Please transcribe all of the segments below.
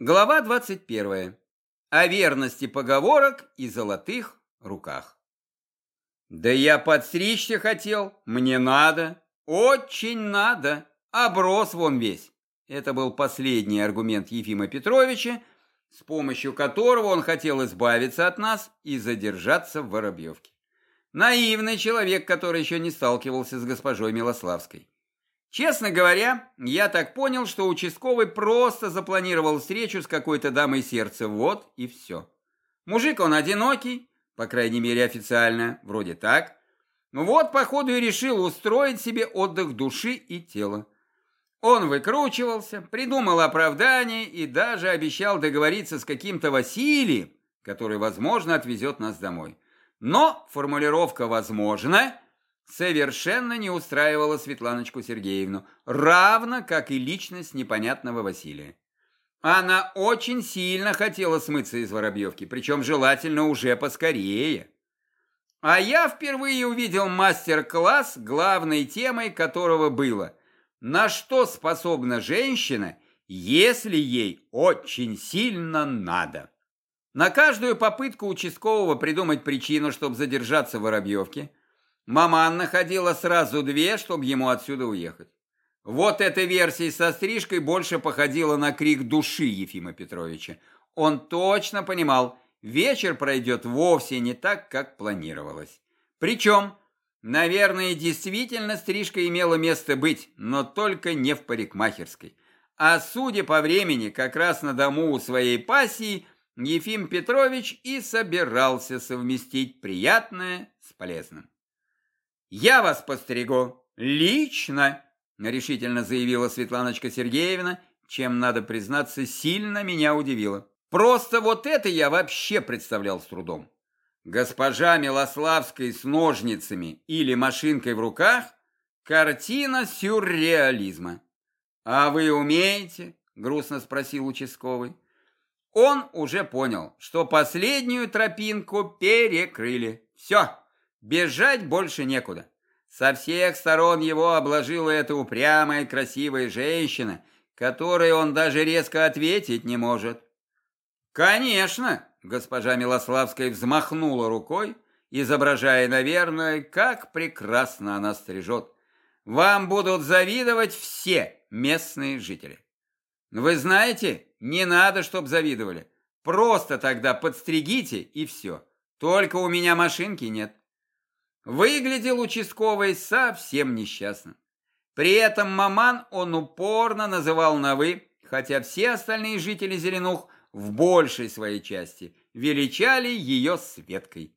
Глава 21. О верности поговорок и золотых руках. Да я подстричься хотел, мне надо, очень надо, оброс вон весь. Это был последний аргумент Ефима Петровича, с помощью которого он хотел избавиться от нас и задержаться в Воробьевке. Наивный человек, который еще не сталкивался с госпожой Милославской. Честно говоря, я так понял, что участковый просто запланировал встречу с какой-то дамой сердца, вот и все. Мужик он одинокий, по крайней мере официально, вроде так. Вот, походу, и решил устроить себе отдых души и тела. Он выкручивался, придумал оправдание и даже обещал договориться с каким-то Василием, который, возможно, отвезет нас домой. Но формулировка «возможно» совершенно не устраивала Светланочку Сергеевну, равно как и личность непонятного Василия. Она очень сильно хотела смыться из Воробьевки, причем желательно уже поскорее. А я впервые увидел мастер-класс, главной темой которого было «На что способна женщина, если ей очень сильно надо?» На каждую попытку участкового придумать причину, чтобы задержаться в Воробьевке, Маман находила сразу две, чтобы ему отсюда уехать. Вот эта версия со стрижкой больше походила на крик души Ефима Петровича. Он точно понимал, вечер пройдет вовсе не так, как планировалось. Причем, наверное, действительно стрижка имела место быть, но только не в парикмахерской. А судя по времени, как раз на дому у своей пассии, Ефим Петрович и собирался совместить приятное с полезным. «Я вас постригу лично!» — решительно заявила Светланочка Сергеевна, чем, надо признаться, сильно меня удивило. Просто вот это я вообще представлял с трудом. Госпожа Милославская с ножницами или машинкой в руках – картина сюрреализма. «А вы умеете?» – грустно спросил участковый. Он уже понял, что последнюю тропинку перекрыли. Все, Бежать больше некуда. Со всех сторон его обложила эта упрямая красивая женщина, которой он даже резко ответить не может. «Конечно!» – госпожа Милославская взмахнула рукой, изображая, наверное, как прекрасно она стрижет. «Вам будут завидовать все местные жители. Вы знаете, не надо, чтоб завидовали. Просто тогда подстригите и все. Только у меня машинки нет». Выглядел участковый совсем несчастным. При этом маман он упорно называл на «вы», хотя все остальные жители Зеленух в большей своей части величали ее Светкой.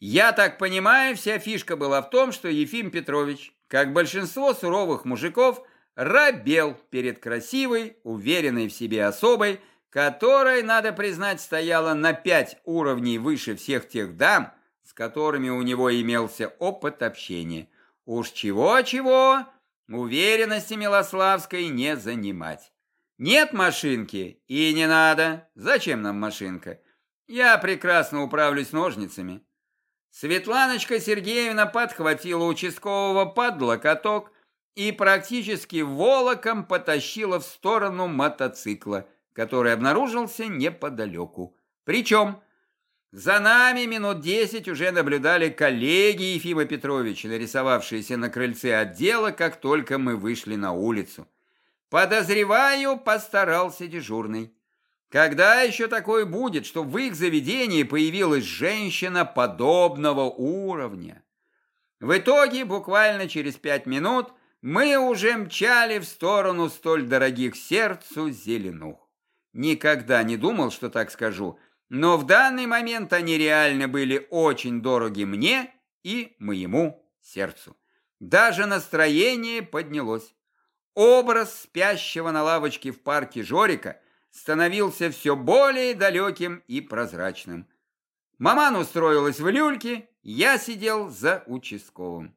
Я так понимаю, вся фишка была в том, что Ефим Петрович, как большинство суровых мужиков, робел перед красивой, уверенной в себе особой, которая, надо признать, стояла на пять уровней выше всех тех дам, с которыми у него имелся опыт общения. Уж чего-чего, уверенности Милославской не занимать. Нет машинки и не надо. Зачем нам машинка? Я прекрасно управлюсь ножницами. Светланочка Сергеевна подхватила участкового под локоток и практически волоком потащила в сторону мотоцикла, который обнаружился неподалеку. Причем за нами минут десять уже наблюдали коллеги Ефима Петровича, нарисовавшиеся на крыльце отдела, как только мы вышли на улицу. Подозреваю, постарался дежурный. Когда еще такое будет, что в их заведении появилась женщина подобного уровня? В итоге, буквально через пять минут, мы уже мчали в сторону столь дорогих сердцу зеленух. Никогда не думал, что так скажу, но в данный момент они реально были очень дороги мне и моему сердцу. Даже настроение поднялось. Образ спящего на лавочке в парке Жорика становился все более далеким и прозрачным. Маман устроилась в люльке, я сидел за участковым.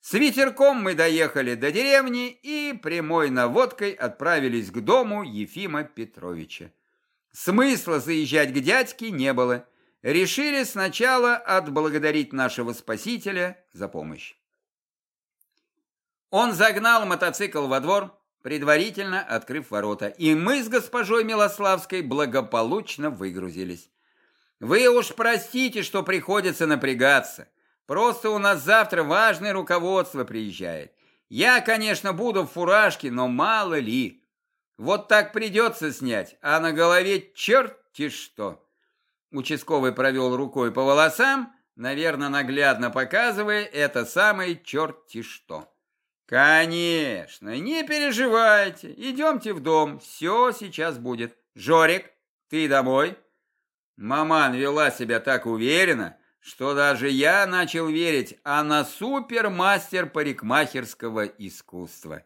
С ветерком мы доехали до деревни и прямой наводкой отправились к дому Ефима Петровича. Смысла заезжать к дядьке не было. Решили сначала отблагодарить нашего спасителя за помощь. Он загнал мотоцикл во двор, предварительно открыв ворота, и мы с госпожой Милославской благополучно выгрузились. Вы уж простите, что приходится напрягаться. Просто у нас завтра важное руководство приезжает. Я, конечно, буду в фуражке, но мало ли. Вот так придется снять, а на голове черти что. Участковый провел рукой по волосам, наверное, наглядно показывая это самое черти что. Конечно, не переживайте, идемте в дом, все сейчас будет. Жорик, ты домой? Маман вела себя так уверенно, что даже я начал верить, она супермастер парикмахерского искусства.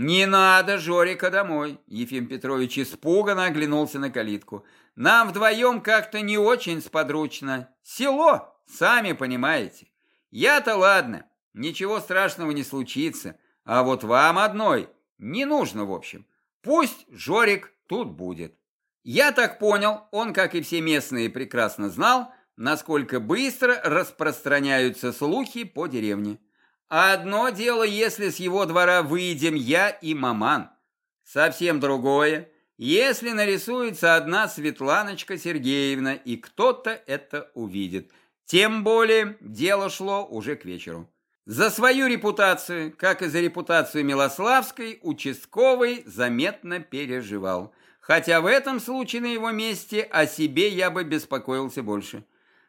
«Не надо Жорика домой!» Ефим Петрович испуганно оглянулся на калитку. «Нам вдвоем как-то не очень сподручно. Село, сами понимаете. Я-то ладно, ничего страшного не случится. А вот вам одной не нужно, в общем. Пусть Жорик тут будет». Я так понял, он, как и все местные, прекрасно знал, насколько быстро распространяются слухи по деревне. Одно дело, если с его двора выйдем я и маман. Совсем другое, если нарисуется одна Светланочка Сергеевна, и кто-то это увидит. Тем более дело шло уже к вечеру. За свою репутацию, как и за репутацию Милославской, участковый заметно переживал. Хотя в этом случае на его месте о себе я бы беспокоился больше.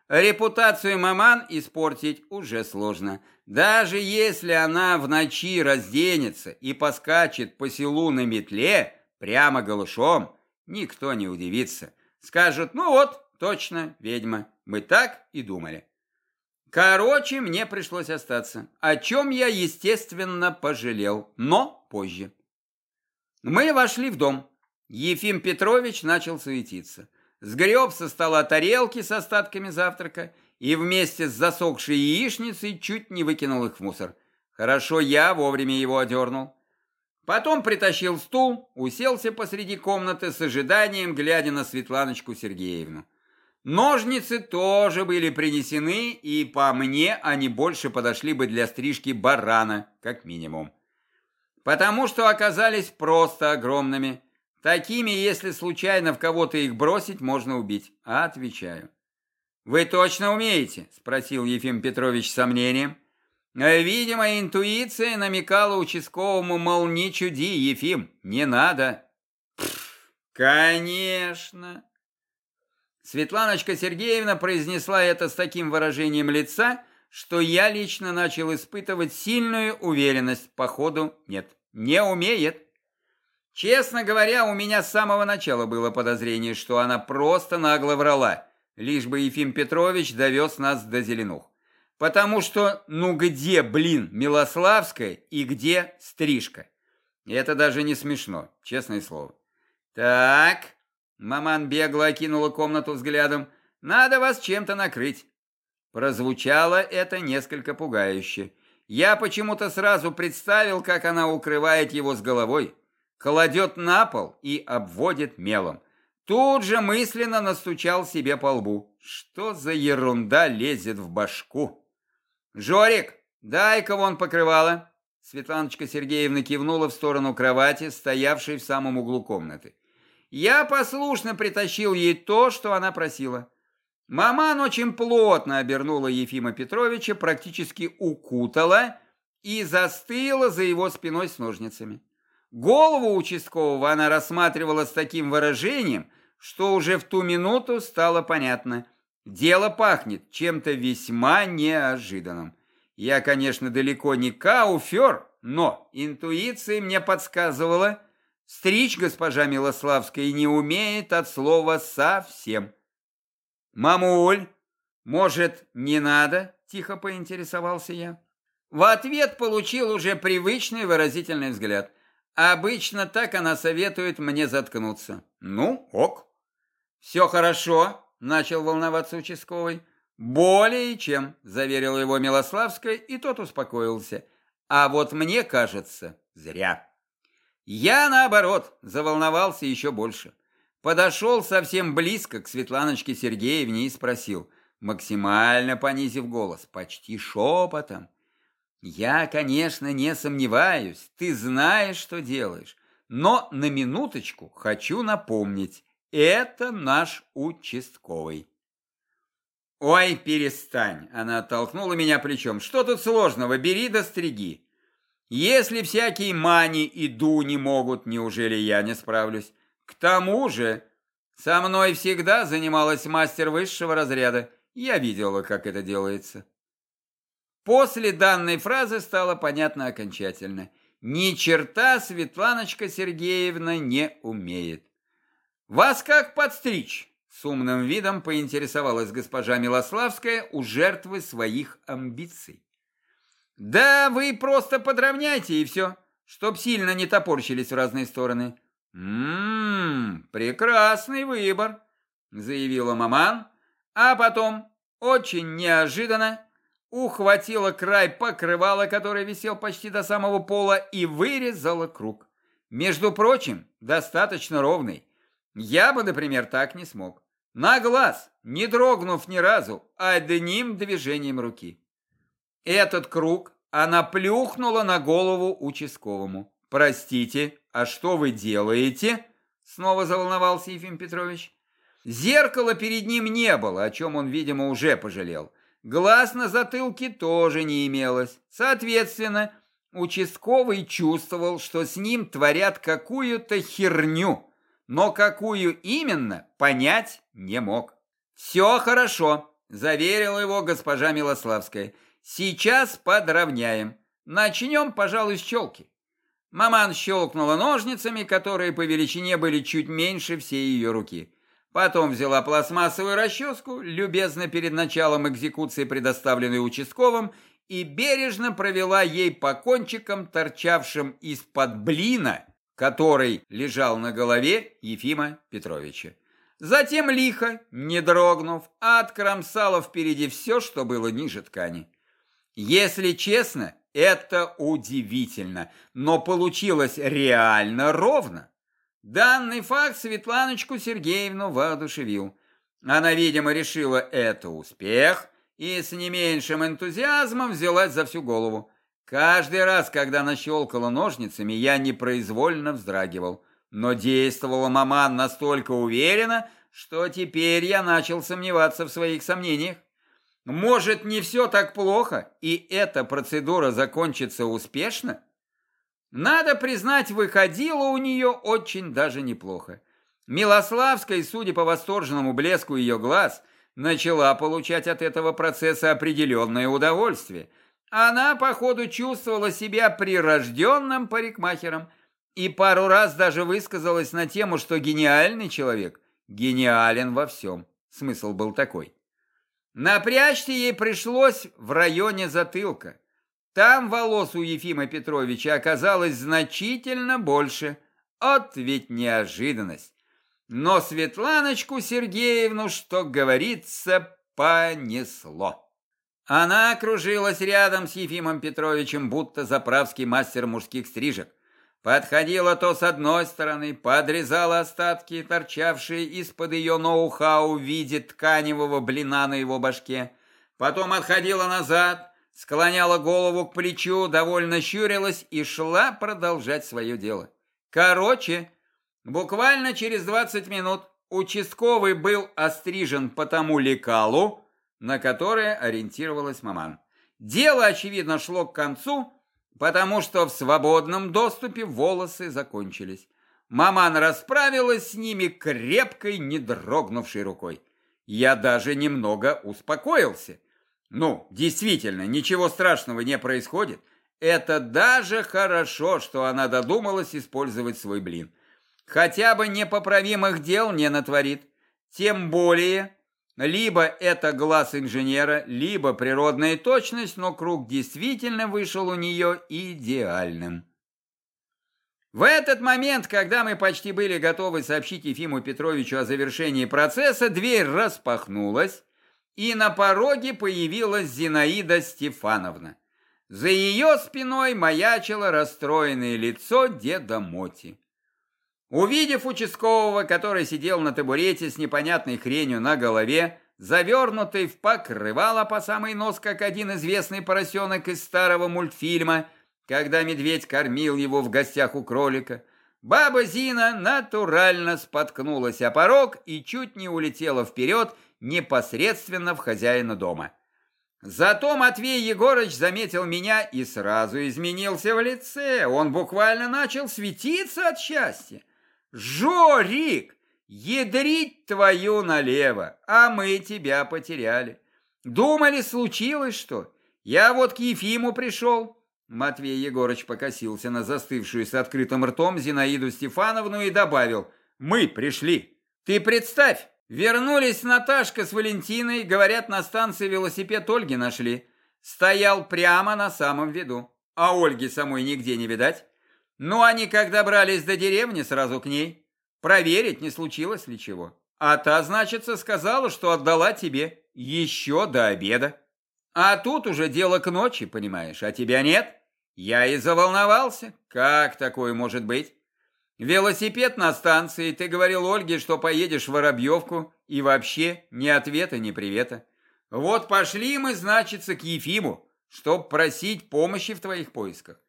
Репутацию маман испортить уже сложно. Даже если она в ночи разденется и поскачет по селу на метле, прямо голышом, никто не удивится. Скажут, ну вот, точно, ведьма. Мы так и думали. Короче, мне пришлось остаться, о чем я, естественно, пожалел, но позже. Мы вошли в дом. Ефим Петрович начал суетиться сгреб со стола тарелки с остатками завтрака и вместе с засохшей яичницей чуть не выкинул их в мусор. Хорошо я вовремя его одернул. Потом притащил стул, уселся посреди комнаты с ожиданием, глядя на Светланочку Сергеевну. Ножницы тоже были принесены, и по мне они больше подошли бы для стрижки барана, как минимум. Потому что оказались просто огромными. Такими, если случайно в кого-то их бросить, можно убить. Отвечаю. «Вы точно умеете?» – спросил Ефим Петрович с сомнением. Видимо, интуиция намекала участковому, мол, не чуди, Ефим, не надо. Конечно. Светланочка Сергеевна произнесла это с таким выражением лица, что я лично начал испытывать сильную уверенность. Походу, нет, не умеет. Честно говоря, у меня с самого начала было подозрение, что она просто нагло врала, лишь бы Ефим Петрович довез нас до Зеленух. Потому что, ну где, блин, Милославская и где стрижка? Это даже не смешно, честное слово. Так, маман бегло окинула комнату взглядом, надо вас чем-то накрыть. Прозвучало это несколько пугающе. Я почему-то сразу представил, как она укрывает его с головой кладет на пол и обводит мелом. Тут же мысленно настучал себе по лбу. Что за ерунда лезет в башку? «Жорик, дай-ка вон покрывало!» Светланочка Сергеевна кивнула в сторону кровати, стоявшей в самом углу комнаты. Я послушно притащил ей то, что она просила. Маман очень плотно обернула Ефима Петровича, практически укутала и застыла за его спиной с ножницами. Голову участкового она рассматривала с таким выражением, что уже в ту минуту стало понятно. Дело пахнет чем-то весьма неожиданным. Я, конечно, далеко не кауфер, но интуиция мне подсказывала, стричь госпожа Милославская не умеет от слова совсем. «Мамуль, может, не надо?» – тихо поинтересовался я. В ответ получил уже привычный выразительный взгляд – Обычно так она советует мне заткнуться. Ну, ок. Все хорошо, начал волноваться участковый. Более чем, заверила его Милославская, и тот успокоился. А вот мне кажется, зря. Я, наоборот, заволновался еще больше. Подошел совсем близко к Светланочке Сергеевне и спросил, максимально понизив голос, почти шепотом. Я, конечно, не сомневаюсь, ты знаешь, что делаешь, но на минуточку хочу напомнить, это наш участковый. Ой, перестань, она оттолкнула меня плечом. Что тут сложного, бери да стриги. Если всякие мани и ду не могут, неужели я не справлюсь? К тому же, со мной всегда занималась мастер высшего разряда. Я видела, как это делается. После данной фразы стало понятно окончательно. Ни черта Светланочка Сергеевна не умеет. «Вас как подстричь?» С умным видом поинтересовалась госпожа Милославская у жертвы своих амбиций. Да вы просто подровняйте и все, чтоб сильно не топорщились в разные стороны. Ммм, прекрасный выбор, заявила маман, а потом, очень неожиданно, ухватила край покрывала, который висел почти до самого пола, и вырезала круг. Между прочим, достаточно ровный. Я бы, например, так не смог. На глаз, не дрогнув ни разу, одним движением руки. Этот круг она плюхнула на голову участковому. «Простите, а что вы делаете?» Снова заволновался Ефим Петрович. Зеркала перед ним не было, о чем он, видимо, уже пожалел. Глаз на затылке тоже не имелось. Соответственно, участковый чувствовал, что с ним творят какую-то херню, но какую именно, понять не мог. «Все хорошо», – заверила его госпожа Милославская. Сейчас подровняем. Начнем, пожалуй, с челки. Маман щелкнула ножницами, которые по величине были чуть меньше всей ее руки. Потом взяла пластмассовую расческу, любезно перед началом экзекуции, предоставленной участковым, и бережно провела ей по кончикам, торчавшим из-под блина, который лежал на голове Ефима Петровича. Затем лихо, не дрогнув, откромсала впереди все, что было ниже ткани. Если честно, это удивительно, но получилось реально ровно. Данный факт Светланочку Сергеевну воодушевил. Она, видимо, решила это успех и с не меньшим энтузиазмом взялась за всю голову. Каждый раз, когда она щелкала ножницами, я непроизвольно вздрагивал. Но действовала маман настолько уверенно, что теперь я начал сомневаться в своих сомнениях. Может, не все так плохо, и эта процедура закончится успешно? Надо признать, выходило у нее очень даже неплохо. Милославская, судя по восторженному блеску ее глаз, начала получать от этого процесса определенное удовольствие. Она, походу, чувствовала себя прирожденным парикмахером и пару раз даже высказалась на тему, что гениальный человек гениален во всем. Смысл был такой. Напрячься ей пришлось в районе затылка. Там волос у Ефима Петровича оказалось значительно больше. От ведь неожиданность. Но Светланочку Сергеевну, что говорится, понесло. Она окружилась рядом с Ефимом Петровичем, будто заправский мастер мужских стрижек. Подходила то с одной стороны, подрезала остатки, торчавшие из-под ее ноу-хау в виде тканевого блина на его башке. Потом отходила назад, склоняла голову к плечу, довольно щурилась и шла продолжать свое дело. Короче, буквально через 20 минут участковый был острижен по тому лекалу, на которое ориентировалась маман. Дело, очевидно, шло к концу, потому что в свободном доступе волосы закончились. Маман расправилась с ними крепкой, не дрогнувшей рукой. Я даже немного успокоился. Ну, действительно, ничего страшного не происходит. Это даже хорошо, что она додумалась использовать свой блин. Хотя бы непоправимых дел не натворит. Тем более, либо это глаз инженера, либо природная точность, но круг действительно вышел у нее идеальным. В этот момент, когда мы почти были готовы сообщить Ефиму Петровичу о завершении процесса, дверь распахнулась, и на пороге появилась Зинаида Стефановна. За ее спиной маячило расстроенное лицо деда Моти. Увидев участкового, который сидел на табурете с непонятной хренью на голове, завернутый в покрывало по самый нос, как один известный поросенок из старого мультфильма, когда медведь кормил его в гостях у кролика. Баба Зина натурально споткнулась о порог и чуть не улетела вперед непосредственно в хозяина дома. Зато Матвей Егорыч заметил меня и сразу изменился в лице. Он буквально начал светиться от счастья. «Жорик, ядрить твою налево, а мы тебя потеряли. Думали, случилось что? Я вот к Ефиму пришел». Матвей Егорыч покосился на застывшую с открытым ртом Зинаиду Стефановну и добавил «Мы пришли. Ты представь, Вернулись Наташка с Валентиной, говорят, на станции велосипед Ольги нашли. Стоял прямо на самом виду, а Ольги самой нигде не видать. Ну, они когда брались до деревни, сразу к ней. Проверить, не случилось ли чего. А та, значится, сказала, что отдала тебе еще до обеда. А тут уже дело к ночи, понимаешь, а тебя нет. Я и заволновался. Как такое может быть? Велосипед на станции, ты говорил Ольге, что поедешь в Воробьевку, и вообще ни ответа, ни привета. Вот пошли мы, значится, к Ефиму, чтоб просить помощи в твоих поисках.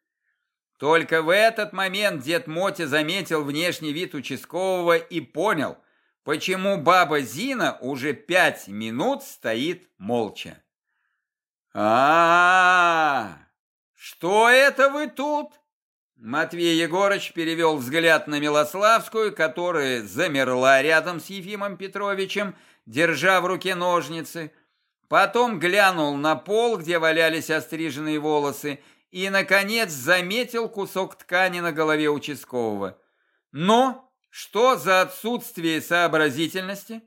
Только в этот момент дед Мотя заметил внешний вид участкового и понял, почему баба Зина уже пять минут стоит молча. а, -а, -а Что это вы тут? Матвей Егорыч перевел взгляд на Милославскую, которая замерла рядом с Ефимом Петровичем, держа в руке ножницы. Потом глянул на пол, где валялись остриженные волосы, и, наконец, заметил кусок ткани на голове участкового. Но что за отсутствие сообразительности?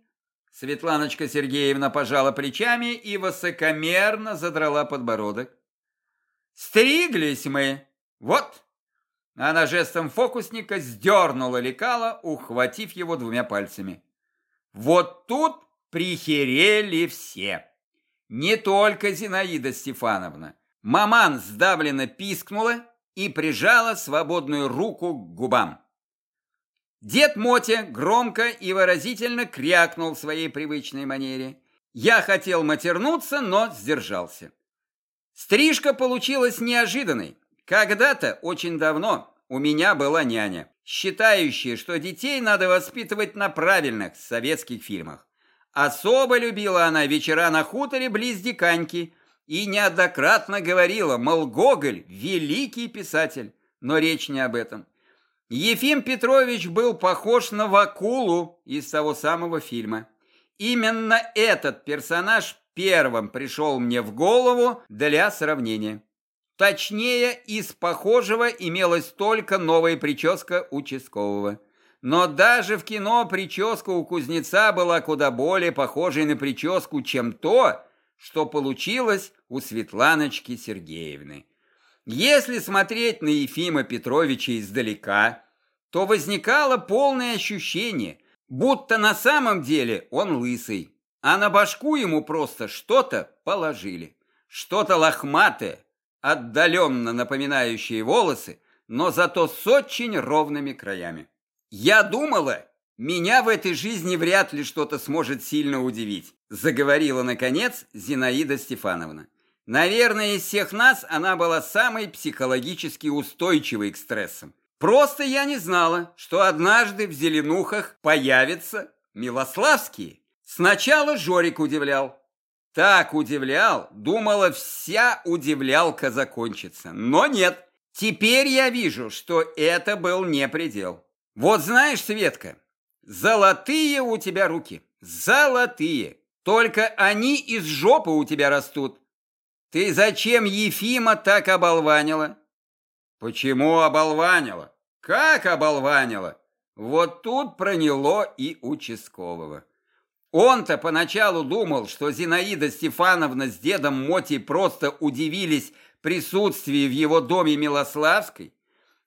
Светланочка Сергеевна пожала плечами и высокомерно задрала подбородок. «Стриглись мы! Вот!» Она жестом фокусника сдернула лекало, ухватив его двумя пальцами. Вот тут прихерели все. Не только Зинаида Стефановна. Маман сдавленно пискнула и прижала свободную руку к губам. Дед Мотя громко и выразительно крякнул в своей привычной манере. Я хотел матернуться, но сдержался. Стрижка получилась неожиданной. Когда-то, очень давно, у меня была няня, считающая, что детей надо воспитывать на правильных советских фильмах. Особо любила она вечера на хуторе близ Диканьки и неоднократно говорила, мол, Гоголь – великий писатель, но речь не об этом. Ефим Петрович был похож на Вакулу из того самого фильма. Именно этот персонаж первым пришел мне в голову для сравнения. Точнее, из похожего имелась только новая прическа участкового. Но даже в кино прическа у кузнеца была куда более похожей на прическу, чем то, что получилось у Светланочки Сергеевны. Если смотреть на Ефима Петровича издалека, то возникало полное ощущение, будто на самом деле он лысый, а на башку ему просто что-то положили, что-то лохматое, отдаленно напоминающие волосы, но зато с очень ровными краями. Я думала, меня в этой жизни вряд ли что-то сможет сильно удивить, заговорила, наконец, Зинаида Стефановна. Наверное, из всех нас она была самой психологически устойчивой к стрессам. Просто я не знала, что однажды в Зеленухах появится Милославские. Сначала Жорик удивлял, так удивлял, думала, вся удивлялка закончится. Но нет, теперь я вижу, что это был не предел. Вот знаешь, Светка, золотые у тебя руки, золотые. Только они из жопы у тебя растут. Ты зачем Ефима так оболванила? Почему оболванила? Как оболванила? Вот тут проняло и участкового. Он-то поначалу думал, что Зинаида Стефановна с дедом Моти просто удивились присутствии в его доме Милославской,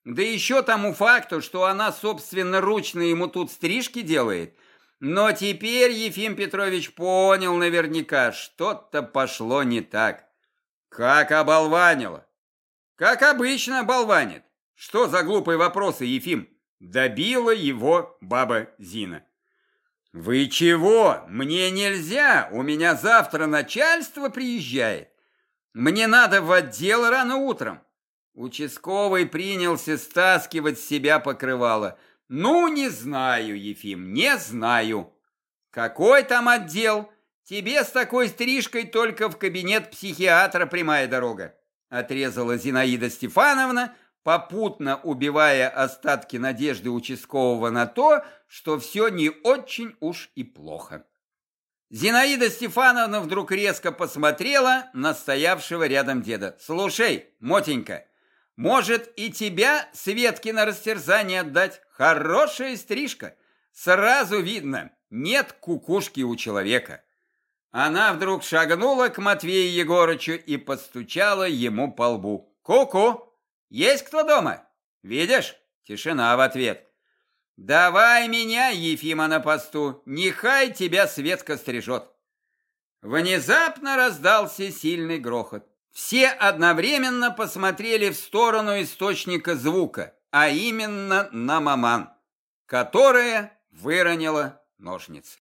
да еще тому факту, что она собственноручно ему тут стрижки делает. Но теперь Ефим Петрович понял наверняка, что-то пошло не так. Как оболванило. Как обычно оболванит. Что за глупые вопросы, Ефим? Добила его баба Зина. «Вы чего? Мне нельзя! У меня завтра начальство приезжает. Мне надо в отдел рано утром». Участковый принялся стаскивать с себя покрывало. «Ну, не знаю, Ефим, не знаю. Какой там отдел? Тебе с такой стрижкой только в кабинет психиатра прямая дорога», отрезала Зинаида Стефановна, попутно убивая остатки надежды участкового на то, что все не очень уж и плохо. Зинаида Стефановна вдруг резко посмотрела на стоявшего рядом деда. «Слушай, Мотенька, может и тебя Светке на растерзание отдать? Хорошая стрижка. Сразу видно, нет кукушки у человека». Она вдруг шагнула к Матвею Егорычу и постучала ему по лбу. «Ку-ку!» Есть кто дома? Видишь? Тишина в ответ. Давай меня, Ефима, на посту, нехай тебя Светка стрижет. Внезапно раздался сильный грохот. Все одновременно посмотрели в сторону источника звука, а именно на маман, которая выронила ножницы.